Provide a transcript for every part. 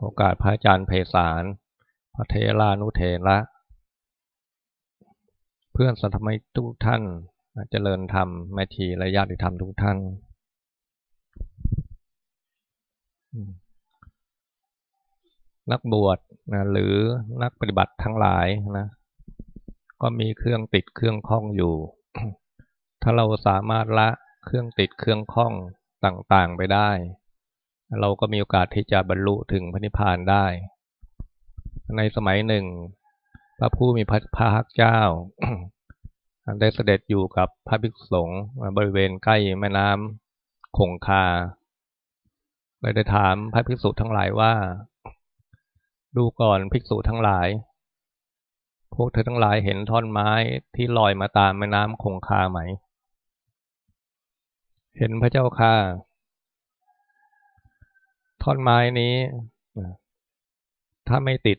โอกาสพระอาจารย์เพศารพระเทรานุเทระ เพื่อนสัตมิทุกท่านเจริญธรรมแม่ชีและญาติธรรมทุกท่าน นักบวชนะหรือนักปฏิบัติทั้งหลายนะ ก็มีเครื่องติดเครื่องคล้องอยู่ ถ้าเราสามารถละเครื่องติดเครื่องคล้องต่างๆไปได้ เราก็มีโอกาสที่จะบรรลุถึงพระนิพพานได้ ในสมัยหนึ่ง พระผู้มีพระภาคเจ้า ได้เสด็จอยู่กับพระภิกษุสงฆ์บริเวณใกล้แม่น้ำคงคาเลยได้ถามพระภิกษุทั้งหลายว่า ดูก่อนภิกษุทั้งหลาย พวกเธอทั้งหลายเห็นท่อนไม้ที่ลอยมาตามแม่น้ำคงคาไหม เห็นพระเจ้าค่ะ ท่อนไม้นี้ ถ้าไม่ติด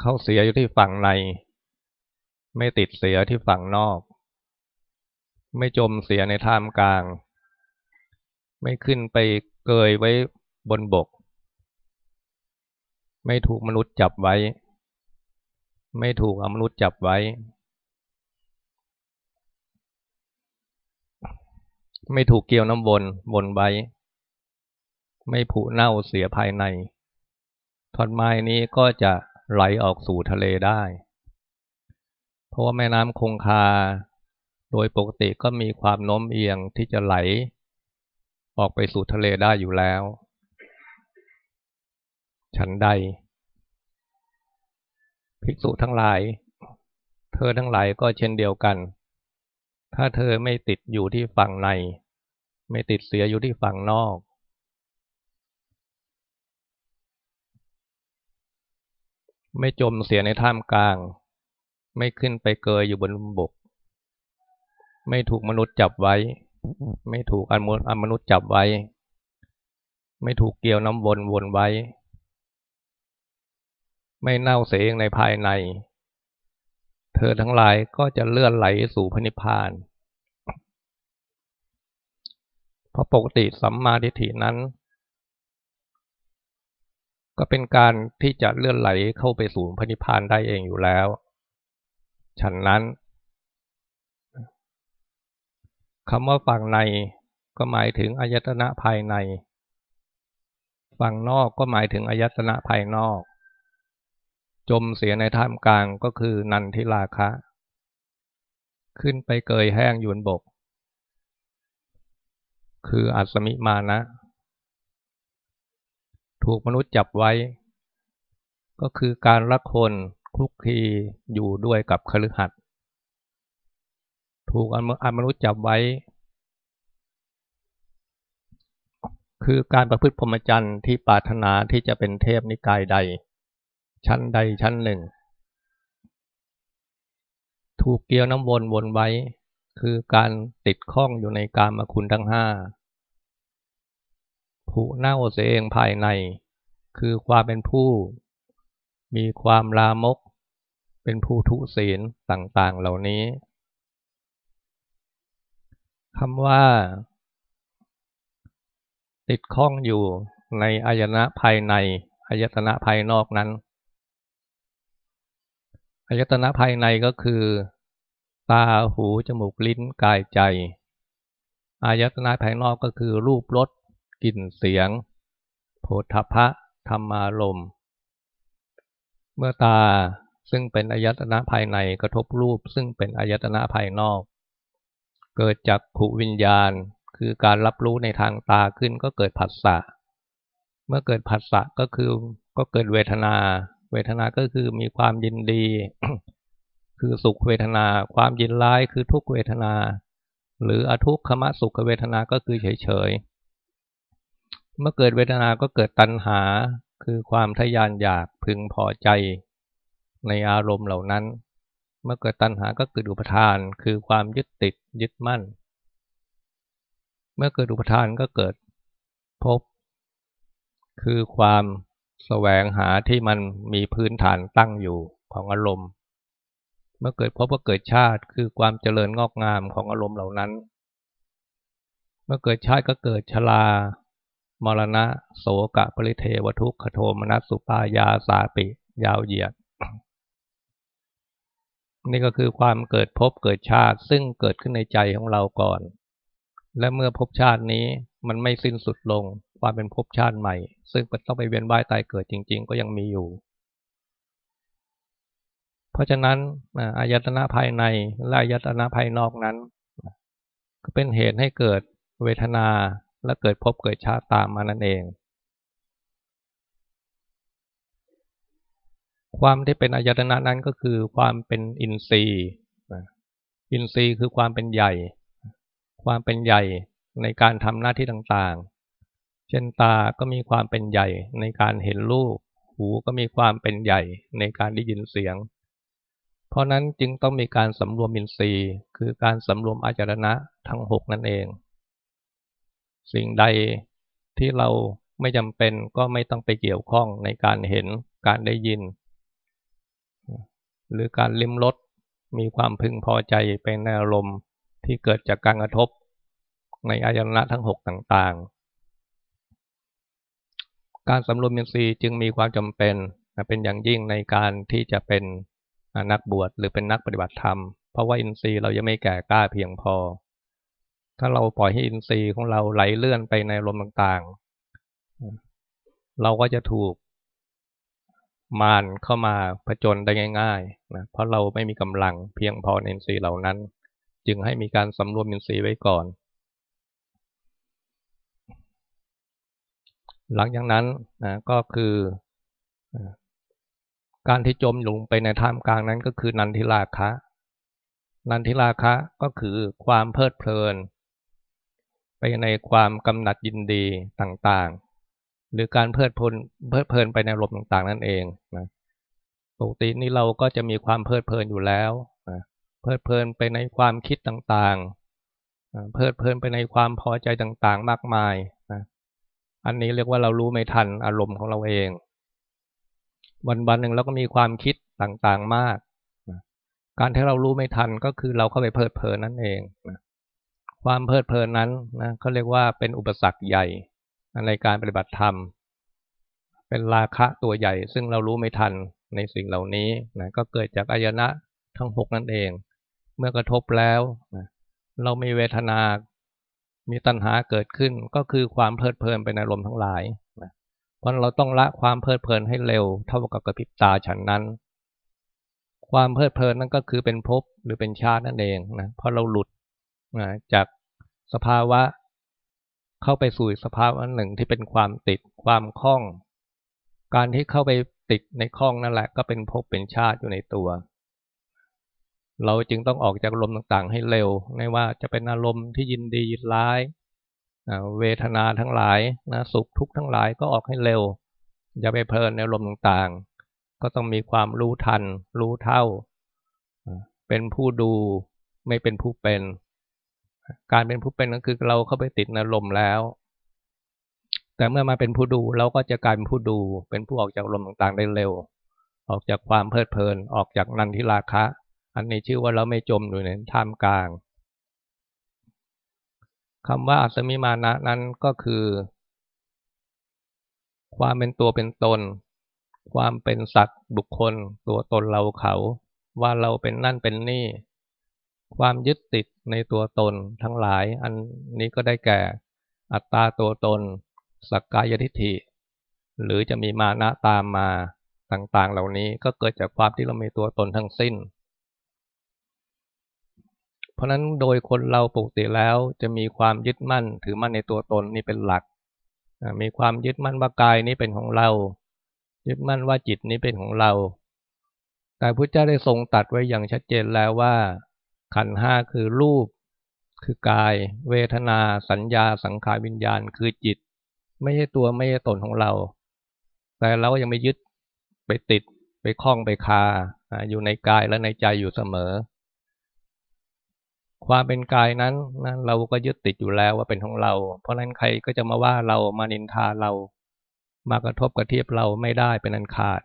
เข้าเสียอยู่ที่ฝั่งใน ไม่ติดเสียที่ฝั่งนอก ไม่จมเสียในท่ามกลาง ไม่ขึ้นไปเกยไว้บนบก ไม่ถูกมนุษย์จับไว้ ไม่ถูกอมนุษย์จับไว้ ไม่ถูกเกี่ยวน้ำวนวนไว้ ไม่ผุเน่าเสียภายในท่อนไม้นี้ก็จะไหลออกสู่ทะเลได้ เพราะว่าแม่น้ำคงคา โดยปกติก็มีความโน้มเอียงที่จะไหล ออกไปสู่ทะเลได้อยู่แล้ว ฉันใด ภิกษุทั้งหลาย เธอทั้งหลายก็เช่นเดียวกัน ถ้าเธอไม่ติดอยู่ที่ฝั่งใน ไม่ติดเสียอยู่ที่ฝั่งนอก ไม่จมเสียในท่ามกลาง ไม่ขึ้นไปเกยอยู่บนบก ไม่ถูกมนุษย์จับไว้ ไม่ถูกอมอมนุษย์จับไว้ ไม่ถูกเกี่ยวน้ำวนวนไว้ ไม่เน่าเสียงในภายใน เธอทั้งหลายก็จะเลื่อนไหลสู่พระนิพพานเพราะปกติสัมมาทิฏฐินั้น ก็เป็นการที่จะเลื่อนไหลเข้าไปสู่พระนิพพานได้เองอยู่แล้ว ฉันนั้นคำว่าฝั่งในก็หมายถึงอายตนะภายใน ฝั่งนอกก็หมายถึงอายตนะภายนอก จมเสียในท่ามกลางก็คือนันทิราคะ ขึ้นไปเกยแห้งยุนบก คืออัศมิมานะ ถูกมนุษย์จับไว้ ก็คือการรักคนคลุกคลีอยู่ด้วยกับคฤหัสถ์ถูกอมนุษย์จับไว้ คือการประพฤติพรหมจรรย์ที่ปรารถนาที่จะเป็นเทพนิกายใด ชั้นใดชั้นหนึ่ง ถูกเกี่ยวน้ำวนวนไว้ คือการติดข้องอยู่ในการมาคุณทั้งห้า ผูเน่าเสียเองภายใน คือความเป็นผู้ มีความลามก เป็นผู้ทุศีลต่าง ๆ เหล่านี้คำว่า ติดข้องอยู่ในอายนะภายในอายตนะภายนอกนั้นอายตนะภายในก็คือ ตาหูจมูกลิ้นกายใจอายตนะภายนอกก็คือรูปรส กลิ่นเสียง โผฏฐะธรรมารมเมื่อตาซึ่งเป็นอายตนะภายในกระทบรูป ซึ่งเป็นอายตนะภายนอก เกิดจากขูวิญญาณ คือการรับรู้ในทางตาขึ้นก็เกิดผัสสะเมื่อเกิดผัสสะก็คือก็เกิดเวทนา เวทนาก็คือมีความยินดี คือสุขเวทนา ความยินร้ายคือทุกเวทนา หรืออทุกขมสุขเวทนาก็คือเฉยเฉย เมื่อเกิดเวทนาก็เกิดตัณหาคือความทยานอยากพึงพอใจ ในอารมณ์เหล่านั้น เมื่อเกิดตัณหาก็เกิดอุปทานคือความยึดติดยึดมั่น เมื่อเกิดอุปทานก็เกิดพบ คือความแสวงหาที่มันมีพื้นฐานตั้งอยู่ของอารมณ์ เมื่อเกิดพบก็เกิดชาติคือความเจริญงอกงามของอารมณ์เหล่านั้น เมื่อเกิดชาติก็เกิดชรา มรณะ โสกะปริเทวทุกขโทมนัสสุปายาสาปิ ยาวเหยียด นี่ก็คือความเกิดภพเกิดชาติ ซึ่งเกิดขึ้นในใจของเราก่อน และเมื่อภพชาตินี้มันไม่สิ้นสุดลง ความเป็นภพชาติใหม่ ซึ่งต้องไปเวียนว่ายตายเกิดจริง ๆ ก็ยังมีอยู่ เพราะฉะนั้นอายตนะภายในและอายตนะภายนอกนั้น ก็เป็นเหตุให้เกิดเวทนา และเกิดพบเกิดชาติตามมานั่นเอง ความที่เป็นอายตนะนั้นก็คือความเป็นอินทรีย์อินทรีย์คือความเป็นใหญ่ ความเป็นใหญ่ในการทำหน้าที่ต่างๆ เช่นตาก็มีความเป็นใหญ่ในการเห็นรูป หูก็มีความเป็นใหญ่ในการได้ยินเสียง เพราะนั้นจึงต้องมีการสำรวมอินทรีย์ คือการสำรวมอาจารณะทั้งหกนั่นเอง สิ่งใดที่เราไม่จำเป็นก็ไม่ต้องไปเกี่ยวข้องในการเห็นการได้ยิน หรือการลิ้มรสมีความพึงพอใจเป็นอารมณ์ที่เกิดจากการกระทบในอายตนะทั้งหกต่างๆ การสำรวมอินทรีย์จึงมีความจำเป็นเป็นอย่างยิ่งในการที่จะเป็นนักบวชหรือเป็นนักปฏิบัติธรรม เพราะว่าอินทรีย์เรายังไม่แก่กล้าเพียงพอ ถ้าเราปล่อยให้อินทรีย์ของเราไหลเลื่อนไปในลมต่างๆ เราก็จะถูกมารเข้ามาผจญได้ง่ายๆนะเพราะเราไม่มีกำลังเพียงพอในอินทรีย์เหล่านั้น จึงให้มีการสำรวมอินทรีย์ไว้ก่อน หลังจากนั้นนะก็คือการที่จมลงไปในท่ามกลางนั้นก็คือนันทิราคะ นันทิราคะก็คือความเพลิดเพลิน ไปในความกำหนัดยินดีต่างๆ หรือการเพลิดเพลินเพลิดเพลินไปในลมต่างๆ นั่นเองนะปกตินี่เราก็จะมีความเพลิดเพลินอยู่แล้วนะเพลิดเพลินไปในความคิดต่างๆ เพลิดเพลินไปในความพอใจต่างๆ มากมายนะอันนี้เรียกว่าเรารู้ไม่ทันอารมณ์ของเราเอง วันวันหนึ่งเราก็มีความคิดต่างๆมาก การที่เรารู้ไม่ทันก็คือเราเข้าไปเพลิดเพลินนั่นเองนะ ความเพลิดเพลินนั้นนะเขาเรียกว่าเป็นอุปสรรคใหญ่ในการปฏิบัติธรรม เป็นราคะตัวใหญ่ ซึ่งเรารู้ไม่ทันในสิ่งเหล่านี้นะก็เกิดจากอายนะทั้งหกนั่นเอง เมื่อกระทบแล้วนะเรามีเวทนา มีตัณหาเกิดขึ้นก็คือความเพลิดเพลินไปในลมทั้งหลายนะเพราะเราต้องละความเพลิดเพลินให้เร็ว เท่ากับกระพริบตาฉันนั้น ความเพลิดเพลินนั่นก็คือเป็นภพหรือเป็นชาตินั่นเองนะเพราะเราหลุด จากสภาวะเข้าไปสู่สภาวะหนึ่งที่เป็นความติดความคล้อง การที่เข้าไปติดในคล้องนั่นแหละ ก็เป็นภพเป็นชาติอยู่ในตัว เราจึงต้องออกจากลมต่างๆ ให้เร็ว ไม่ว่าจะเป็นอารมณ์ที่ยินดียินร้ายเวทนาทั้งหลายนะสุขทุกข์ทั้งหลายก็ออกให้เร็ว อย่าไปเพลินในลมต่างๆ ก็ต้องมีความรู้ทัน รู้เท่า เป็นผู้ดูไม่เป็นผู้เป็น การเป็นผู้เป็นก็คือเราเข้าไปติดในลมณ์แล้ว แต่เมื่อมาเป็นผู้ดูเราก็จะกลายเป็นผู้ดู เป็นผู้ออกจากลมต่างๆได้เร็ว ออกจากความเพลิดเพลิน ออกจากนันทิราคะ อันนี้ชื่อว่าเราไม่จมอยู่ในท่ามกลางคำว่าอัศมิมานะนั้นก็คือ ความเป็นตัวเป็นตน ความเป็นสัตว์บุคคล ตัวตนเราเขา ว่าเราเป็นนั่นเป็นนี่ ความยึดติด ในตัวตนทั้งหลาย อันนี้ก็ได้แก่ อัตตาตัวตน สักกายทิฏฐิ หรือจะมีมานะตามมาต่างๆ เหล่านี้ก็เกิดจากความที่เรามีตัวตนทั้งสิ้น เพราะนั้นโดยคนเราปกติแล้วจะมีความยึดมั่นถือมั่นในตัวตนนี่เป็นหลัก มีความยึดมั่นว่ากายนี้เป็นของเรา ยึดมั่นว่าจิตนี้เป็นของเรา แต่พระเจ้าได้ทรงตัดไว้อย่างชัดเจนแล้วว่า ขันห้าคือรูป คือกาย เวทนา สัญญา สังขารวิญญาณ คือจิต ไม่ใช่ตัวไม่ใช่ตนของเรา แต่เรายังไม่ยึดไปติดไปคล้องไปคาอยู่ในกายและในใจอยู่เสมอ ความเป็นกายนั้นนะเราก็ยึดติดอยู่แล้วว่าเป็นของเรา เพราะนั้นใครก็จะมาว่าเรามานินทาเรา มากระทบกระเทียบเราไม่ได้เป็นอันขาด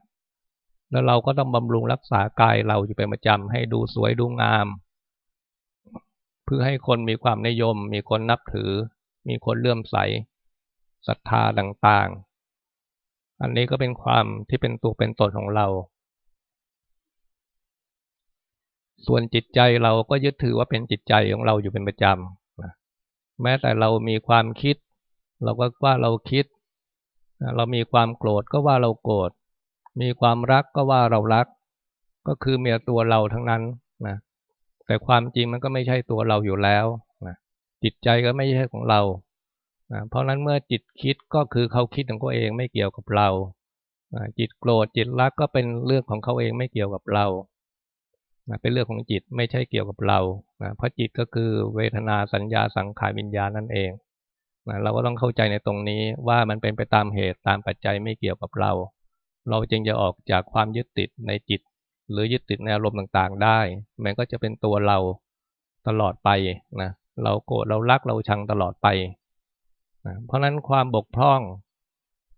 แล้วเราก็ต้องบำรุงรักษากายเราอยู่เป็นประจำให้ดูสวยดูงาม เพื่อให้คนมีความนิยม มีคนนับถือ มีคนเลื่อมใสศรัทธาต่างๆ อันนี้ก็เป็นความที่เป็นตัวเป็นตนของเรา ส่วนจิตใจเราก็ยึดถือว่าเป็นจิตใจของเราอยู่เป็นประจำแม้แต่เรามีความคิด เราก็ว่าเราคิด เรามีความโกรธก็ว่าเราโกรธ มีความรักก็ว่าเรารัก ก็คือเมียตัวเราทั้งนั้นนะ แต่ความจริงมันก็ไม่ใช่ตัวเราอยู่แล้วนะจิตใจก็ไม่ใช่ของเรานะเพราะนั้นเมื่อจิตคิดก็คือเขาคิดของเขาเองไม่เกี่ยวกับเรานะจิตโกรธจิตรักก็เป็นเรื่องของเขาเองไม่เกี่ยวกับเรานะเป็นเรื่องของจิตไม่ใช่เกี่ยวกับเรานะเพราะจิตก็คือเวทนาสัญญาสังขารวิญญาณนั่นเองนะเราก็ต้องเข้าใจในตรงนี้ว่ามันเป็นไปตามเหตุตามปัจจัยไม่เกี่ยวกับเรา เราจึงจะออกจากความยึดติดในจิต หรือยึดติดในอารมณ์ต่างๆ ได้ มันก็จะเป็นตัวเราตลอดไปนะเราโกรธเรารักเราชังตลอดไปนะเพราะนั้นความบกพร่อง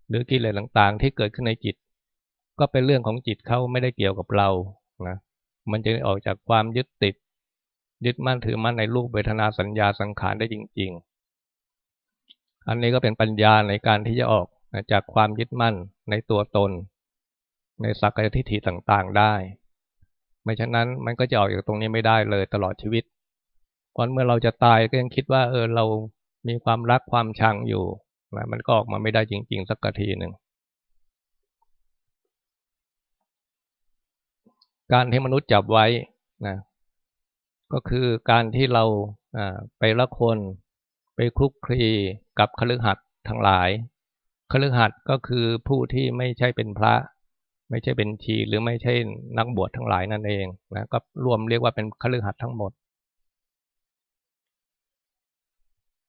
หรือกิเลสต่างๆ ที่เกิดขึ้นในจิต ก็เป็นเรื่องของจิตเขาไม่ได้เกี่ยวกับเรานะมันจะออกจากความยึดติด ยึดมั่นถือมั่นในรูปเวทนาสัญญาสังขารได้จริง ๆ อันนี้ก็เป็นปัญญาในการที่จะออกจากความยึดมั่นในตัวตน ในสักกายทิฏฐิต่างๆได้ ไม่ฉะนั้นมันก็จะออกจากตรงนี้ไม่ได้เลยตลอดชีวิตเพราะเมื่อเราจะตายก็ยังคิดว่า เออเรามีความรักความชังอยู่นะมันก็ออกมาไม่ได้จริง ๆ สักทีหนึ่งการที่มนุษย์จับไว้นะก็คือการที่เราไปละคนไปคลุกคลีกับคฤหัสถ์ทั้งหลายคฤหัสถ์ก็คือผู้ที่ไม่ใช่เป็นพระ ไม่ใช่เป็นชีหรือไม่ใช่นักบวชทั้งหลายนั่นเองนะก็รวมเรียกว่าเป็นคฤหัสถ์ทั้งหมด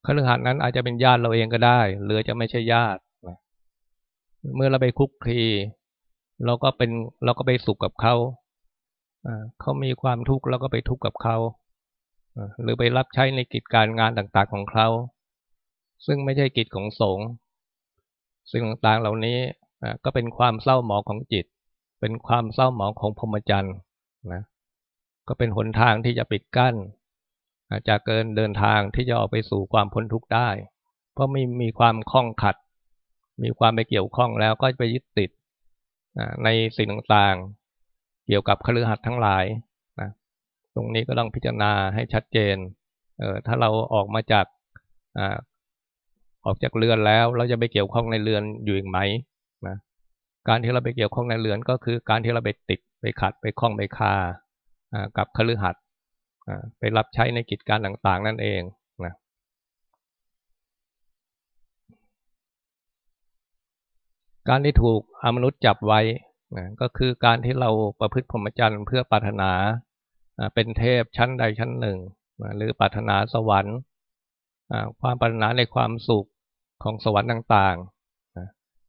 คฤหัสถ์นั้นอาจจะเป็นญาติเราเองก็ได้ หรือจะไม่ใช่ญาตินะเมื่อเราไปคุกคีเราก็เป็นเราก็ไปสุขกับเขาเขามีความทุกข์เราก็ไปทุกข์กับเขาหรือไปรับใช้ในกิจการงานต่างๆของเขา ซึ่งไม่ใช่กิจของสงฆ์สิ่งต่างๆเหล่านี้ ก็เป็นความเศร้าหมองของจิต เป็นความเศร้าหมองของพรหมจรรย์นะก็เป็นหนทางที่จะปิดกั้นจะเกินเดินทางที่จะออกไปสู่ความพ้นทุกข์ได้ เพราะไมีมีความคล้องขัด มีความไปเกี่ยวข้องแล้วก็ไปยึดติดในสิ่งต่างๆ เกี่ยวกับคฤหัสถ์ทั้งหลายนะตรงนี้ก็ต้องพิจารณาให้ชัดเจนเออถ้าเราออกมาจากออกจากเรือนแล้ว เราจะไปเกี่ยวข้องในเรือนอยู่อีกไหม การที่เราไปเกี่ยวข้องในเรือนก็คือการที่เราไปติดไปขัดไปคล้องไปคากับคฤหัสถ์ไปรับใช้ในกิจการต่างๆ นั่นเองนะการที่ถูกอมนุษย์จับไว้นะก็คือการที่เราประพฤติพรหมจรรย์เพื่อปรารถนาเป็นเทพชั้นใดชั้นหนึ่งนะหรือปรารถนาสวรรค์ความปรารถนาในความสุขของสวรรค์ต่างๆ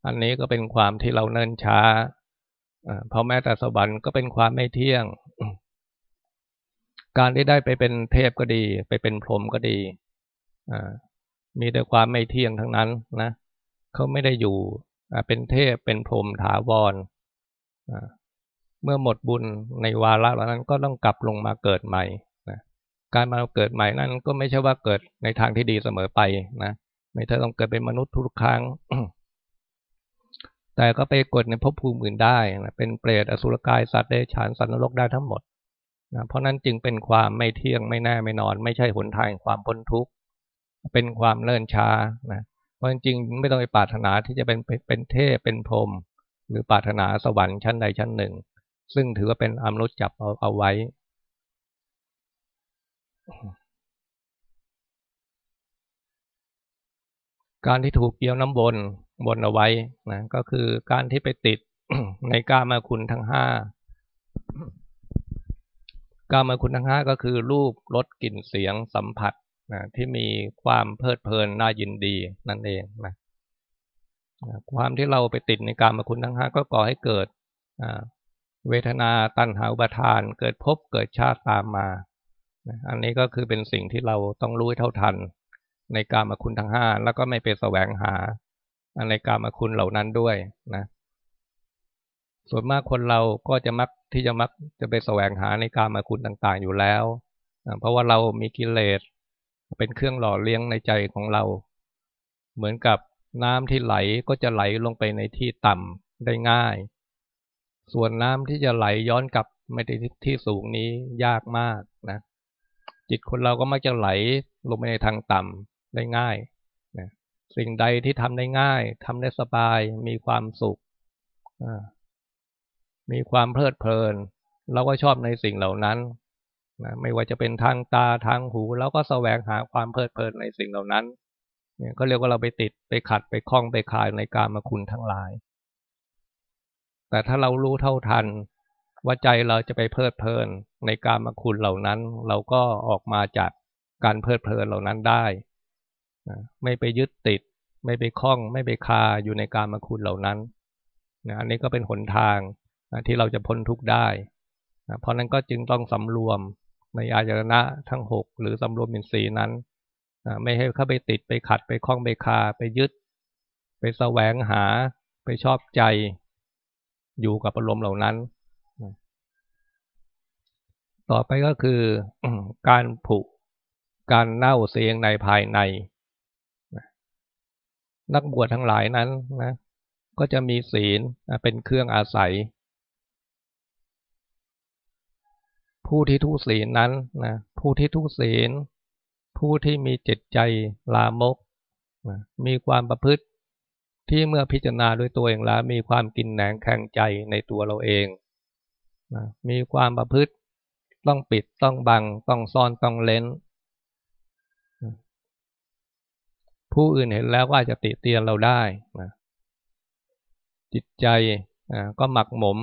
อันนี้ก็เป็นความที่เราเนิ่นช้าเพราะแม้แต่สวรรค์ก็เป็นความไม่เที่ยง การที่ได้ไปเป็นเทพก็ดี ไปเป็นพรหมก็ดีมีแต่ความไม่เที่ยงทั้งนั้นนะเขาไม่ได้อยู่เป็นเทพเป็นพรหมถาวรเมื่อหมดบุญในวาระเหล่านั้นก็ต้องกลับลงมาเกิดใหม่นะการมาเกิดใหม่นั้นก็ไม่ใช่ว่าเกิดในทางที่ดีเสมอไปนะไม่ใช่ต้องเกิดเป็นมนุษย์ทุกครั้ง แต่ก็ไปกดในภพภูมิอื่นได้นะเป็นเปรตอสุรกายสัตว์เดชานสัตว์นรกได้ทั้งหมดนะเพราะนั้นจึงเป็นความไม่เที่ยงไม่แน่ไม่นอน ไม่ใช่หนทางความพ้นทุกข์เป็นความเลื่อนช้านะเพราะจริงไม่ต้องไปปรารถนาที่จะเป็นเป็นเทพเป็นพรหมหรือปรารถนาสวรรค์ชั้นใดชั้นหนึ่ง ซึ่งถือว่าเป็นอมนุษย์จับเอาเอาไว้ การที่ถูกเกี่ยวน้ำบน บนเอาไว้นะก็คือการที่ไปติดในกามาคุณทั้งห้ากามาคุณทั้งห้าก็คือรูปรสกลิ่นเสียงสัมผัสนะที่มีความเพลิดเพลินน่ายินดีนั่นเองนะความที่เราไปติดในกามาคุณทั้งห้าก็ก่อให้เกิดเวทนาตัณหาอุปทาน เกิดภพเกิดชาติตามมา อันนี้ก็คือเป็นสิ่งที่เราต้องรู้เท่าทัน ในกามาคุณทั้งห้าแล้วก็ไม่ไปแสวงหา ในกามคุณเหล่านั้นด้วยนะส่วนมากคนเราก็จะมักที่จะมักจะไปแสวงหาในกามคุณต่างๆอยู่แล้วนะเพราะว่าเรามีกิเลสเป็นเครื่องหล่อเลี้ยงในใจของเรา เหมือนกับน้ำที่ไหลก็จะไหลลงไปในที่ต่ำได้ง่าย ส่วนน้ำที่จะไหลย้อนกลับไม่ได้ที่สูงนี้ยากมากนะ จิตคนเราก็มักจะไหลลงไปในทางต่ำได้ง่าย สิ่งใดที่ทำได้ง่ายทำได้สบายมีความสุข มีความเพลิดเพลิน เราก็ชอบในสิ่งเหล่านั้นนะไม่ว่าจะเป็นทางตาทางหูเราก็แสวงหาความเพลิดเพลินในสิ่งเหล่านั้นเนี่ยก็เรียกว่าเราไปติดไปขัดไปคล้องไปคายในการมาคุณทั้งหลาย แต่ถ้าเรารู้เท่าทัน ว่าใจเราจะไปเพลิดเพลินในการมาคุณเหล่านั้น เราก็ออกมาจากการเพลิดเพลินเหล่านั้นได้ ไม่ไปยึดติด ไม่ไปคล้อง ไม่ไปคาอยู่ในการมาคุณเหล่านั้นอันนี้ก็เป็นหนทางที่เราจะพ้นทุกข์ได้เพราะนั้นก็จึงต้องสำรวมในอายตนะทั้งหกหรือสำรวมอินทรีย์นั้นไม่ให้เข้าไปติดไปขัดไปคล้องไปคาไปยึด ไปแสวงหาไปชอบใจ อยู่กับอารมณ์เหล่านั้นต่อไปก็คือการผุ การเน่าเสียงในภายใน นักบวชทั้งหลายนั้นนะก็จะมีศีลเป็นเครื่องอาศัย ผู้ที่ทุศีลนั้นนะผู้ที่ทุศีล ผู้ที่มีจิตใจลามกนะมีความประพฤติที่เมื่อพิจารณาด้วยตัวเองแล้วมีความกินแหนงแข่งใจในตัวเราเองนะมีความประพฤติต้องปิดต้องบังต้องซ่อนต้องเล้น ผู้อื่นเห็นแล้วว่าจะติเตียนเราได้นะจิตใจก็หมักหมม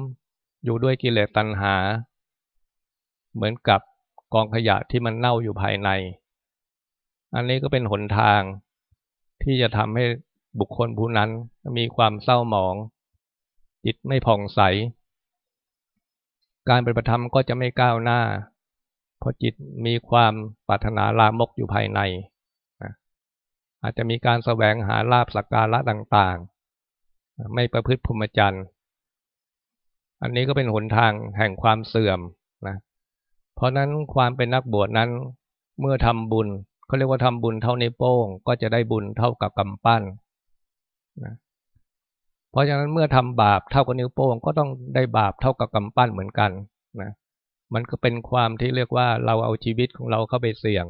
อยู่ด้วยกิเลสตัณหา เหมือนกับกองขยะที่มันเน่าอยู่ภายใน อันนี้ก็เป็นหนทางที่จะทำให้บุคคลผู้นั้นมีความเศร้าหมอง จิตไม่ผ่องใส การปฏิบัติธรรมก็จะไม่ก้าวหน้า เพราะจิตมีความปรารถนาลามกอยู่ภายใน อาจจะมีการแสวงหาลาบสักการะต่างๆ ไม่ประพฤติพรหมจรรย์ อันนี้ก็เป็นหนทางแห่งความเสื่อมนะ เพราะนั้นความเป็นนักบวชนั้นเมื่อทำบุญเขาเรียกว่าทำบุญเท่านิ้วโป้ง ก็จะได้บุญเท่ากับกำปั้นนะเพราะฉะนั้นเมื่อทำบาปเท่ากับนิ้วโป้ง ก็ต้องได้บาปเท่ากับกำปั้นเหมือนกันนะมันก็เป็นความที่เรียกว่าเราเอาชีวิตของเราเข้าไปเสี่ยง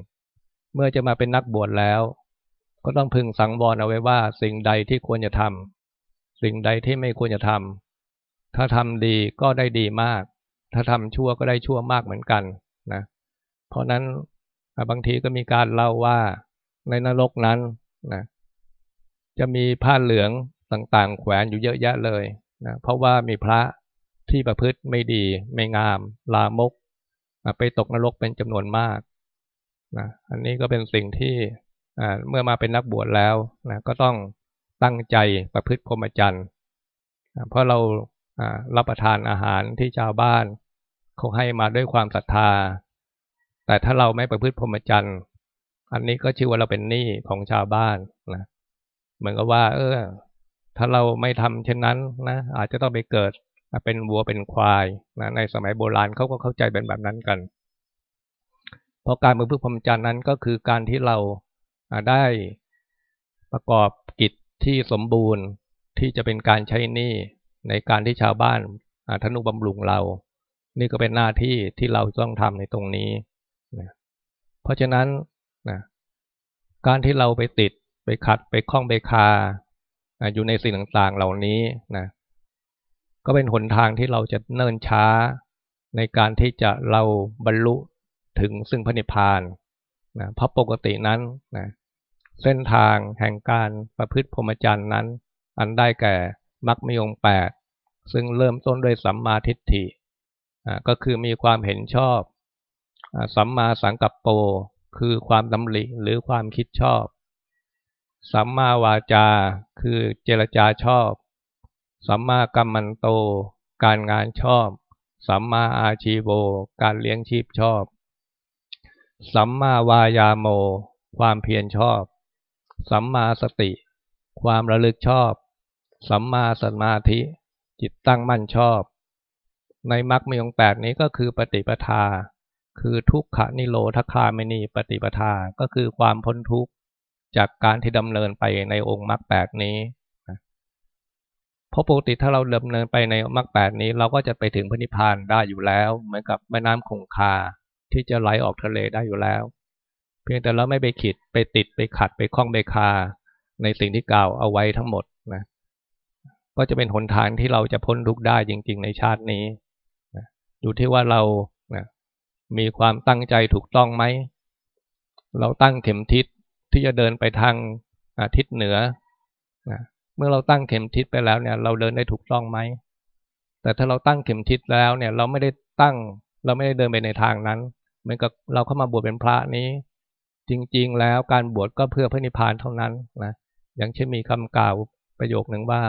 เมื่อจะมาเป็นนักบวชแล้ว ก็ต้องพึงสังวรเอาไว้ว่า สิ่งใดที่ควรจะทำสิ่งใดที่ไม่ควรจะทำถ้าทำดีก็ได้ดีมาก ถ้าทำชั่วก็ได้ชั่วมากเหมือนกันนะเพราะนั้นบางทีก็มีการเล่าว่าในนรกนั้นนะจะมีผ้าเหลืองต่างๆ แขวนอยู่เยอะแยะเลยนะเพราะว่ามีพระที่ประพฤติไม่ดี ไม่งาม ลามก ไปตกนรกเป็นจำนวนมากนะอันนี้ก็เป็นสิ่งที่ เมื่อมาเป็นนักบวชแล้วนะก็ต้องตั้งใจประพฤติพรหมจรรย์เพราะเรารับประทานอาหารที่ชาวบ้านเขาให้มาด้วยความศรัทธา แต่ถ้าเราไม่ประพฤติพรหมจรรย์อันนี้ก็ชื่อว่าเราเป็นหนี้ของชาวบ้านนะเหมือนกับว่า เออ ถ้าเราไม่ทำเช่นนั้นนะอาจจะต้องไปเกิดเป็นวัวเป็นควายนะในสมัยโบราณเขาก็เข้าใจเป็นแบบนั้นกัน เพราะการประพฤติพรหมจรรย์นั้นก็คือการที่เรา ได้ประกอบกิจที่สมบูรณ์ที่จะเป็นการใช้หนี้ในการที่ชาวบ้านทนุบำรุงเรา นี่ก็เป็นหน้าที่ที่เราต้องทำในตรงนี้นะเพราะฉะนั้นนะการที่เราไปติดไปขัดไปคล้องไปคาอยู่ในสิ่งต่างๆเหล่านี้นะก็เป็นหนทางที่เราจะเนิ่นช้าในการที่จะเราบรรลุถึงซึ่งพระนิพพาน นะเพราะปกตินั้นนะเส้นทางแห่งการประพฤติพรหมจรรย์นั้น อันได้แก่มรรคมีองแปดซึ่งเริ่มต้นด้วยสัมมาทิฏฐิก็คือมีความเห็นชอบสัมมาสังกัปโปคือความดำริหรือความคิดชอบ สัมมาวาจา คือเจรจาชอบ สัมมากัมมันโต การงานชอบ สัมมาอาชีโว การเลี้ยงชีพชอบ สัมมาวายาโม ความเพียรชอบ สัมมาสติ ความระลึกชอบ สัมมาสมาธิ จิตตั้งมั่นชอบ ในมรรคมีองแปดนี้ก็คือปฏิปทา คือทุกขนิโรธคาไมนีปฏิปทาก็คือความพ้นทุกข์จากการที่ดำเนินไปในองค์มรรคแปดนี้เพราะปกติถ้าเราดำเนินไปในมรรคแปดนี้ เราก็จะไปถึงพระนิพพานได้อยู่แล้ว เหมือนกับแม่น้ำคงคา ที่จะไหลออกทะเลได้อยู่แล้ว เพียงแต่เราไม่ไปขีดไปติดไปขัดไปคล้องไปคาในสิ่งที่กล่าวเอาไว้ทั้งหมดนะก็จะเป็นหนทางที่เราจะพ้นทุกข์ได้จริง ๆ ในชาตินี้นะอยู่ที่ว่าเรานะมีความตั้งใจถูกต้องไหม เราตั้งเข็มทิศที่จะเดินไปทางทิศเหนือนะเมื่อเราตั้งเข็มทิศไปแล้วเนี่ย เราเดินได้ถูกต้องไหม แต่ถ้าเราตั้งเข็มทิศแล้วเนี่ย เราไม่ได้ตั้ง เราไม่ได้เดินไปในทางนั้น เหมือนกับเราเข้ามาบวชเป็นพระนี้ จริง ๆ แล้วการบวชก็เพื่อพระนิพพานเท่านั้นนะอย่างเช่นมีคำกล่าวประโยคหนึ่งว่า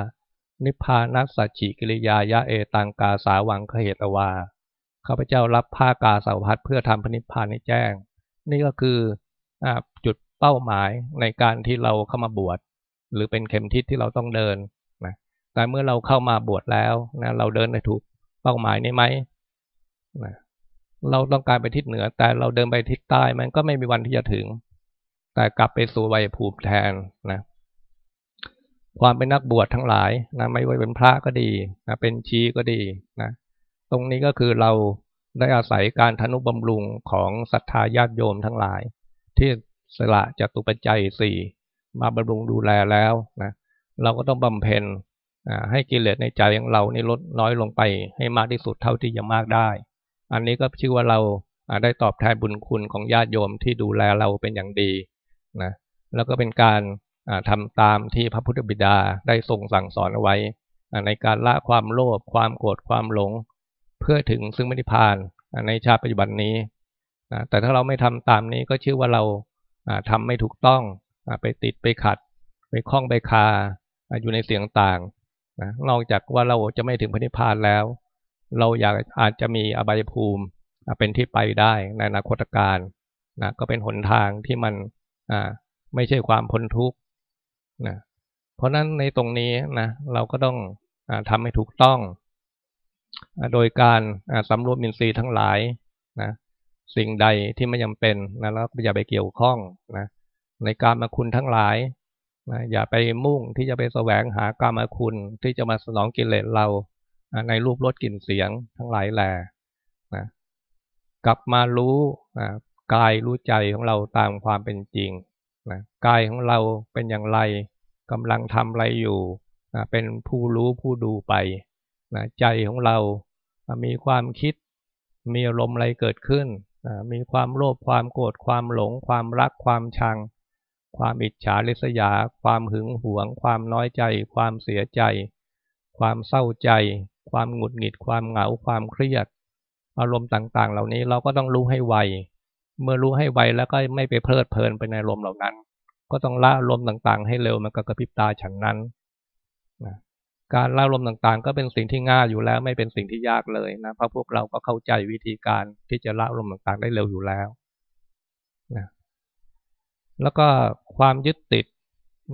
นิพพานัสสัจฉิกิริยายะเอตังกาสาวังขเหตวาข้าพเจ้ารับผ้ากาสาวพัดเพื่อทำพระนิพพานให้แจ้ง นี่ก็คืออจุดเป้าหมายในการที่เราเข้ามาบวชหรือเป็นเข็มทิศที่เราต้องเดินนะแต่เมื่อเราเข้ามาบวชแล้วนะเราเดินในถูกเป้าหมายนี้ไหมนะ เราต้องการไปทิศเหนือ แต่เราเดินไปทิศใต้มันก็ไม่มีวันที่จะถึง แต่กลับไปสู่วัยภูมิแทนนะ ความเป็นนักบวชทั้งหลายนะไม่ว่าเป็นพระก็ดีนะเป็นชีก็ดีนะตรงนี้ก็คือเราได้อาศัยการทนุบำรุงของศรัทธาญาติโยมทั้งหลาย ที่สละจากตุปัจจัยสี่มาบำรุงดูแลแล้วนะเราก็ต้องบำเพ็ญให้กิเลสในใจของเรานี่ลดน้อยลงไปให้มากที่สุดเท่าที่จะมากได้ อันนี้ก็ชื่อว่าเราได้ตอบแทนบุญคุณของญาติโยมที่ดูแลเราเป็นอย่างดีนะแล้วก็เป็นการทำตามที่พระพุทธบิดาได้ทรงสั่งสอนเอาไว้ ในการละความโลภความโกรธความหลง เพื่อถึงซึ่งมรรคผานในชาติปัจจุบันนี้นะแต่ถ้าเราไม่ทำตามนี้ก็ชื่อว่าเราทำไม่ถูกต้องไปติดไปขัด ไปคล้องไปคาอยู่ในเสียงต่างนะนอกจากว่าเราจะไม่ถึงพระนิพพานแล้ว เราอยากอาจจะมีอบายภูมิเป็นที่ไปได้ในอนาคตการนะก็เป็นหนทางที่มันไม่ใช่ความพ้นทุกข์นะเพราะนั้นในตรงนี้นะเราก็ต้องอทำให้ถูกต้อง โดยการสำรวจมินทรีย์ทั้งหลายนะสิ่งใดที่ไม่จาเป็นนะแล้วอย่าไปเกี่ยวข้องนะในการมาคุณทั้งหลายนะอย่าไปมุ่งที่จะไปแสวงหาการมาคุณที่จะมาสนองกิเลสเรา ในรูปรสกลิ่นเสียงทั้งหลายแหล่นะกลับมารู้นะกายรู้ใจของเราตามความเป็นจริงนะกายของเราเป็นอย่างไรกำลังทำอะไรอยู่นะเป็นผู้รู้ผู้ดูไปนะใจของเรามีความคิด มีอารมณ์อะไรเกิดขึ้นนะมีความโลภความโกรธความหลง ความรักความชัง ความอิจฉาริษยา ความหึงหวง ความน้อยใจ ความเสียใจ ความเศร้าใจ ความหงุดหงิด ความเหงา ความเครียด อารมณ์ต่างๆ เหล่านี้เราก็ต้องรู้ให้ไว เมื่อรู้ให้ไวแล้วก็ไม่ไปเพลิดเพลินไปในอารมณ์เหล่านั้น ก็ต้องละอารมณ์ต่างๆ ให้เร็วมันก็กระพริบตาฉันนั้นนะการละอารมณ์ต่างๆ ก็เป็นสิ่งที่ง่ายอยู่แล้ว ไม่เป็นสิ่งที่ยากเลยนะเพราะพวกเราก็เข้าใจวิธีการที่จะละอารมณ์ต่างๆ ได้เร็วอยู่แล้วนะแล้วก็ความยึดติด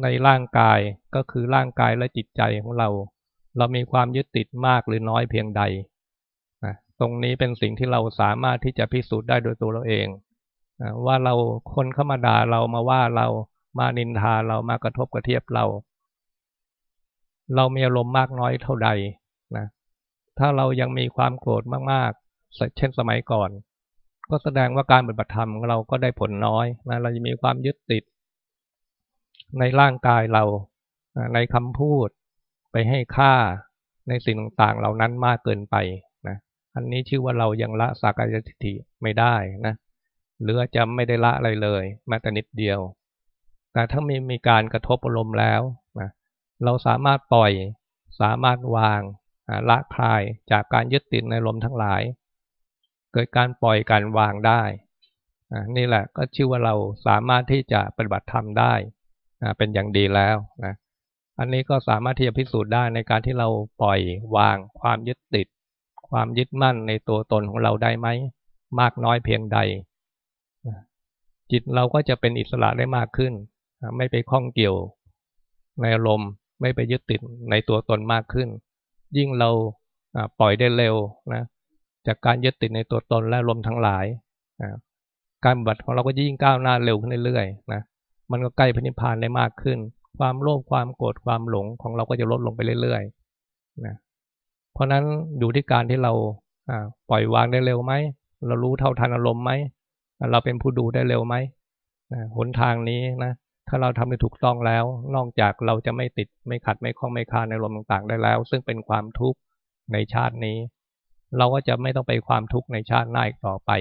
ในร่างกายก็คือร่างกายและจิตใจของเรา เรามีความยึดติดมากหรือน้อยเพียงใดนะตรงนี้เป็นสิ่งที่เราสามารถที่จะพิสูจน์ได้โดยตัวเราเองนะว่าเราคนเข้ามาด่าเรามาว่าเรามานินทาเรามากระทบกระเทียบเรา เรามีอารมณ์มากน้อยเท่าใดนะถ้าเรายังมีความโกรธมากๆ เช่นสมัยก่อน ก็แสดงว่าการปฏิบัติธรรมเราก็ได้ผลน้อยนะเราจะมีความยึดติดในร่างกายเรา ในคำพูด ไปให้ค่าในสิ่งต่างๆ เหล่านั้นมากเกินไปนะอันนี้ชื่อว่าเรายังละสักกายทิฏฐิไม่ได้นะหรือจะไม่ได้ละอะไรเลยแม้แต่นิดเดียว แต่ถ้ามีมีการกระทบอารมณ์แล้วนะเราสามารถปล่อยสามารถวางละคลายจากการยึดติดในลมทั้งหลาย เกิดการปล่อยการวางได้นี่แหละก็ชื่อว่าเราสามารถที่จะปฏิบัติธรรมได้เป็นอย่างดีแล้วนะ อันนี้ก็สามารถที่จะพิสูจน์ได้ในการที่เราปล่อยวางความยึดติด ความยึดมั่นในตัวตนของเราได้ไหมมากน้อยเพียงใด จิตเราก็จะเป็นอิสระได้มากขึ้น ไม่ไปคล้องเกี่ยวในอารมณ์ไม่ไปยึดติดในตัวตนมากขึ้น ยิ่งเราปล่อยได้เร็วนะจากการยึดติดในตัวตนและลมทั้งหลายการบัติของเราก็ยิ่งก้าวหน้าเร็วขึ้นเรื่อยๆนะมันก็ใกล้พระนิพพานได้มากขึ้น ความโลภความโกรธความหลงของเราก็จะลดลงไปเรื่อยๆนะเพราะนั้นอยู่ที่การที่เราปล่อยวางได้เร็วไหมเรารู้เท่าทันอารมณ์ไหมเราเป็นผู้ดูได้เร็วไหมหนทางนี้นะถ้าเราทำได้ถูกต้องแล้ว นอกจากเราจะไม่ติดไม่ขัดไม่คล้องไม่คาในลมต่างๆ ได้แล้ว ซึ่งเป็นความทุกข์ในชาตินี้ เราก็จะไม่ต้องไปความทุกข์ในชาติหน้าอีกต่อไป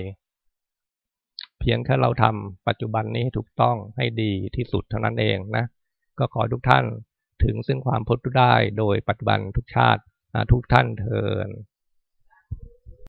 เพียงแค่เราทำปัจจุบันนี้ให้ถูกต้องให้ดีที่สุดเท่านั้นเองนะ ก็ขอทุกท่านถึงซึ่งความพ้นทุกข์ได้โดยปัจจุบันทุกชาติทุกท่านเทิน